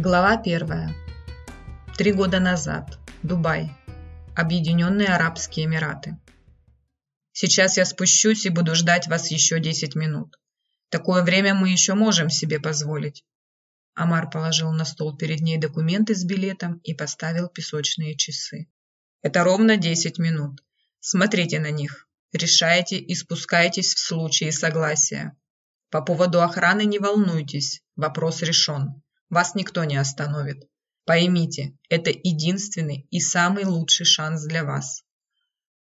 Глава первая. Три года назад. Дубай. Объединенные Арабские Эмираты. Сейчас я спущусь и буду ждать вас еще 10 минут. Такое время мы еще можем себе позволить. Амар положил на стол перед ней документы с билетом и поставил песочные часы. Это ровно 10 минут. Смотрите на них. Решайте и спускайтесь в случае согласия. По поводу охраны не волнуйтесь, вопрос решен. Вас никто не остановит. Поймите, это единственный и самый лучший шанс для вас.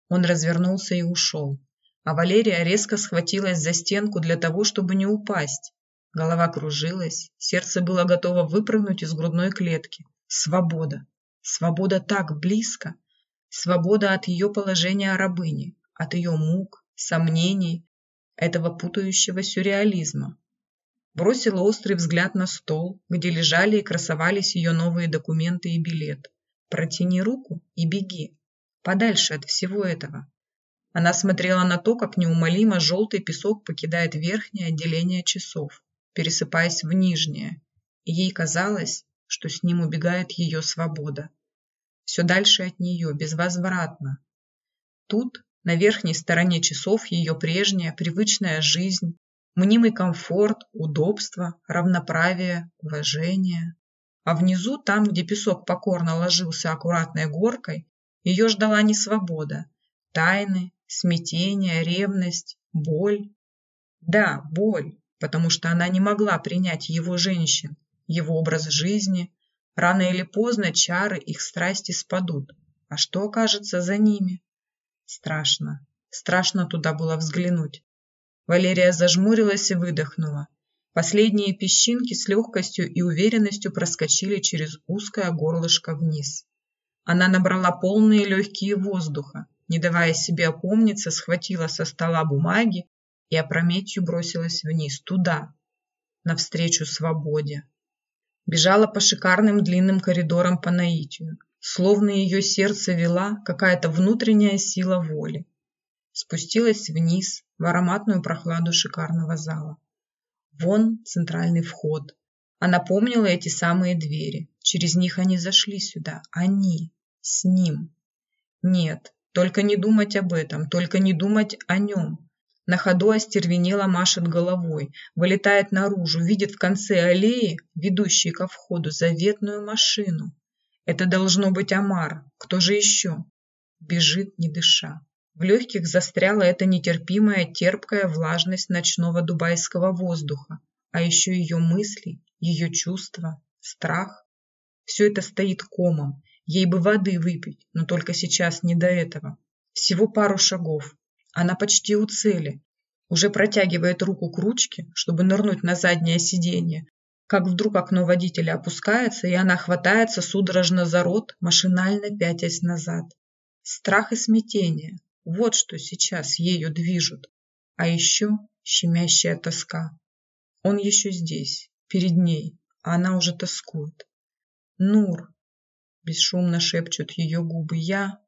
Он развернулся и ушел, а Валерия резко схватилась за стенку для того, чтобы не упасть. Голова кружилась, сердце было готово выпрыгнуть из грудной клетки. Свобода. Свобода так близко. Свобода от ее положения рабыни, от ее мук, сомнений, этого путающего сюрреализма бросила острый взгляд на стол, где лежали и красовались ее новые документы и билет. Протяни руку и беги. Подальше от всего этого. Она смотрела на то, как неумолимо желтый песок покидает верхнее отделение часов, пересыпаясь в нижнее, ей казалось, что с ним убегает ее свобода. Все дальше от нее, безвозвратно. Тут, на верхней стороне часов, ее прежняя, привычная жизнь, мнимый комфорт, удобство, равноправие, уважение. А внизу, там, где песок покорно ложился аккуратной горкой, ее ждала не свобода, тайны, смятение, ревность, боль. Да, боль, потому что она не могла принять его женщин, его образ жизни. Рано или поздно чары их страсти спадут. А что окажется за ними? Страшно. Страшно туда было взглянуть. Валерия зажмурилась и выдохнула. Последние песчинки с легкостью и уверенностью проскочили через узкое горлышко вниз. Она набрала полные легкие воздуха, не давая себе опомниться, схватила со стола бумаги и опрометью бросилась вниз, туда, навстречу свободе. Бежала по шикарным длинным коридорам по наитию, словно ее сердце вела какая-то внутренняя сила воли спустилась вниз в ароматную прохладу шикарного зала. Вон центральный вход. Она помнила эти самые двери. Через них они зашли сюда. Они. С ним. Нет, только не думать об этом, только не думать о нем. На ходу остервенело машет головой, вылетает наружу, видит в конце аллеи, ведущей ко входу, заветную машину. Это должно быть Амар. Кто же еще? Бежит, не дыша. В легких застряла эта нетерпимая терпкая влажность ночного дубайского воздуха, а еще ее мысли, ее чувства, страх. Все это стоит комом. Ей бы воды выпить, но только сейчас не до этого. Всего пару шагов. Она почти у цели. Уже протягивает руку к ручке, чтобы нырнуть на заднее сиденье, как вдруг окно водителя опускается, и она хватается судорожно за рот, машинально пятясь назад. Страх и смятение, вот что сейчас ею движут. А еще щемящая тоска. Он еще здесь, перед ней, а она уже тоскует. «Нур!» – бесшумно шепчут ее губы. «Я...»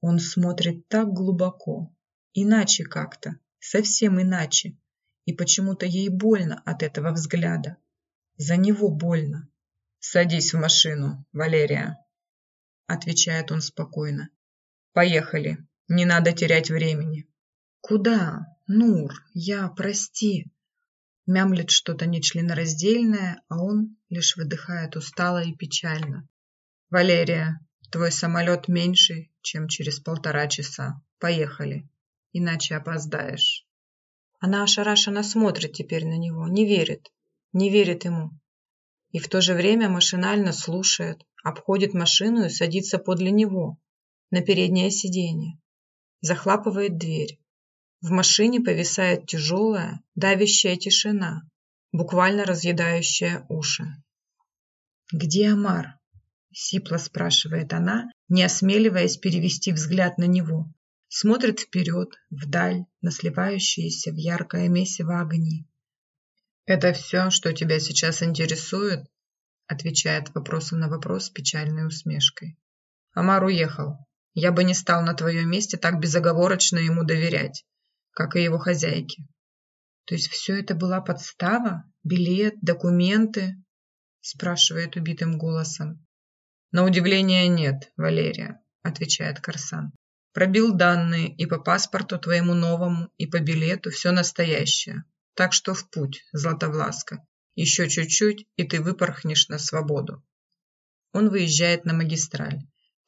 Он смотрит так глубоко, иначе как-то, совсем иначе. И почему-то ей больно от этого взгляда. За него больно. «Садись в машину, Валерия», – отвечает он спокойно. «Поехали, не надо терять времени. Куда? Нур, я, прости. Мямлет что-то нечленораздельное, а он лишь выдыхает устало и печально. Валерия, твой самолет меньше, чем через полтора часа. Поехали, иначе опоздаешь. Она ошарашенно смотрит теперь на него, не верит, не верит ему. И в то же время машинально слушает, обходит машину и садится подле него, на переднее сиденье захлапывает дверь. В машине повисает тяжелая, давящая тишина, буквально разъедающая уши. «Где Амар?» – сипло спрашивает она, не осмеливаясь перевести взгляд на него. Смотрит вперед, вдаль, на сливающиеся в яркое месиво огни. «Это все, что тебя сейчас интересует?» – отвечает вопросом на вопрос с печальной усмешкой. «Амар уехал. Я бы не стал на твоем месте так безоговорочно ему доверять, как и его хозяйке. То есть все это была подстава? Билет, документы? спрашивает убитым голосом. На удивление нет, Валерия, отвечает Корсан. Пробил данные и по паспорту твоему новому, и по билету все настоящее. Так что в путь, Златовласка. Еще чуть-чуть, и ты выпорхнешь на свободу. Он выезжает на магистраль.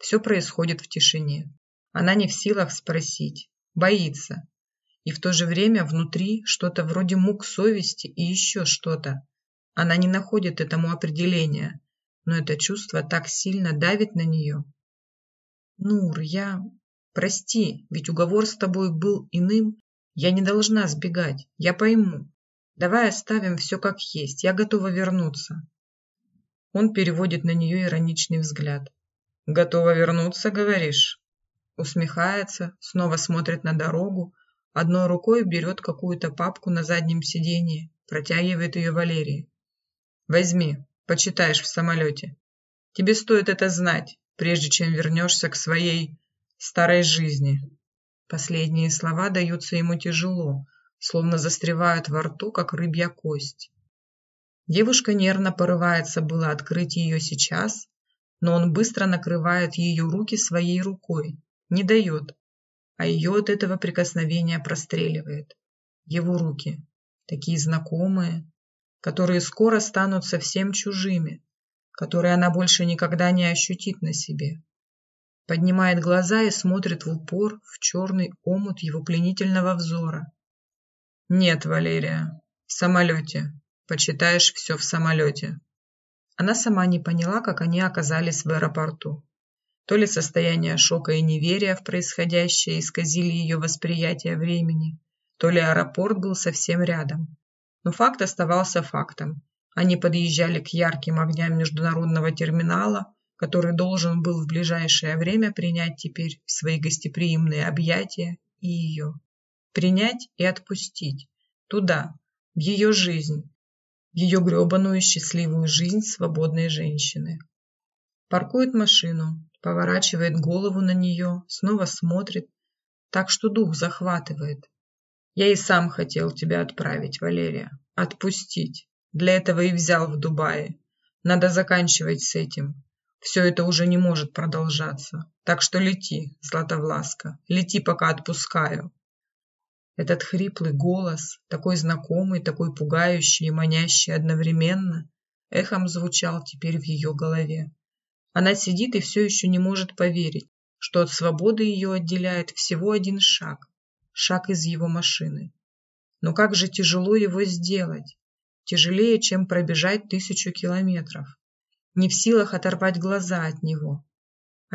Все происходит в тишине. Она не в силах спросить. Боится. И в то же время внутри что-то вроде мук совести и еще что-то. Она не находит этому определения, но это чувство так сильно давит на нее. «Нур, я... Прости, ведь уговор с тобой был иным. Я не должна сбегать, я пойму. Давай оставим все как есть, я готова вернуться». Он переводит на нее ироничный взгляд. «Готова вернуться, говоришь?» Усмехается, снова смотрит на дорогу, одной рукой берет какую-то папку на заднем сиденье, протягивает ее Валерии. «Возьми, почитаешь в самолете. Тебе стоит это знать, прежде чем вернешься к своей старой жизни». Последние слова даются ему тяжело, словно застревают во рту, как рыбья кость. Девушка нервно порывается было открыть ее сейчас, но он быстро накрывает ее руки своей рукой, не дает, а ее от этого прикосновения простреливает. Его руки, такие знакомые, которые скоро станут совсем чужими, которые она больше никогда не ощутит на себе. Поднимает глаза и смотрит в упор в черный омут его пленительного взора. «Нет, Валерия, в самолете», Почитаешь все в самолете». Она сама не поняла, как они оказались в аэропорту. То ли состояние шока и неверия в происходящее исказили ее восприятие времени, то ли аэропорт был совсем рядом. Но факт оставался фактом. Они подъезжали к ярким огням международного терминала, который должен был в ближайшее время принять теперь в свои гостеприимные объятия и ее. Принять и отпустить. Туда, в ее жизнь, ее гребаную счастливую жизнь свободной женщины. Паркует машину, поворачивает голову на нее, снова смотрит, так что дух захватывает. Я и сам хотел тебя отправить, Валерия, отпустить. Для этого и взял в Дубае. Надо заканчивать с этим. Все это уже не может продолжаться. Так что лети, Златовласка, лети, пока отпускаю. Этот хриплый голос, такой знакомый, такой пугающий и манящий одновременно, эхом звучал теперь в ее голове. Она сидит и все еще не может поверить, что от свободы ее отделяет всего один шаг, шаг из его машины. Но как же тяжело его сделать, тяжелее, чем пробежать тысячу километров. Не в силах оторвать глаза от него.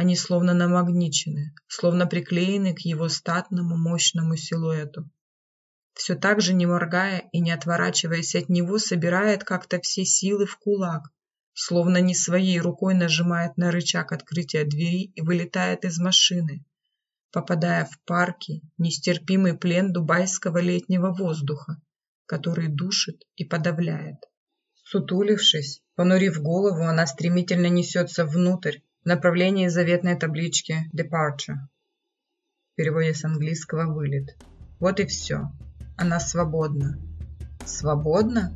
Они словно намагничены, словно приклеены к его статному мощному силуэту. Все так же, не моргая и не отворачиваясь от него, собирает как-то все силы в кулак, словно не своей рукой нажимает на рычаг открытия двери и вылетает из машины, попадая в парки, нестерпимый плен дубайского летнего воздуха, который душит и подавляет. Сутулившись, понурив голову, она стремительно несется внутрь, направлении заветной таблички «Departure». В переводе с английского «вылет». Вот и все. Она свободна. Свободна?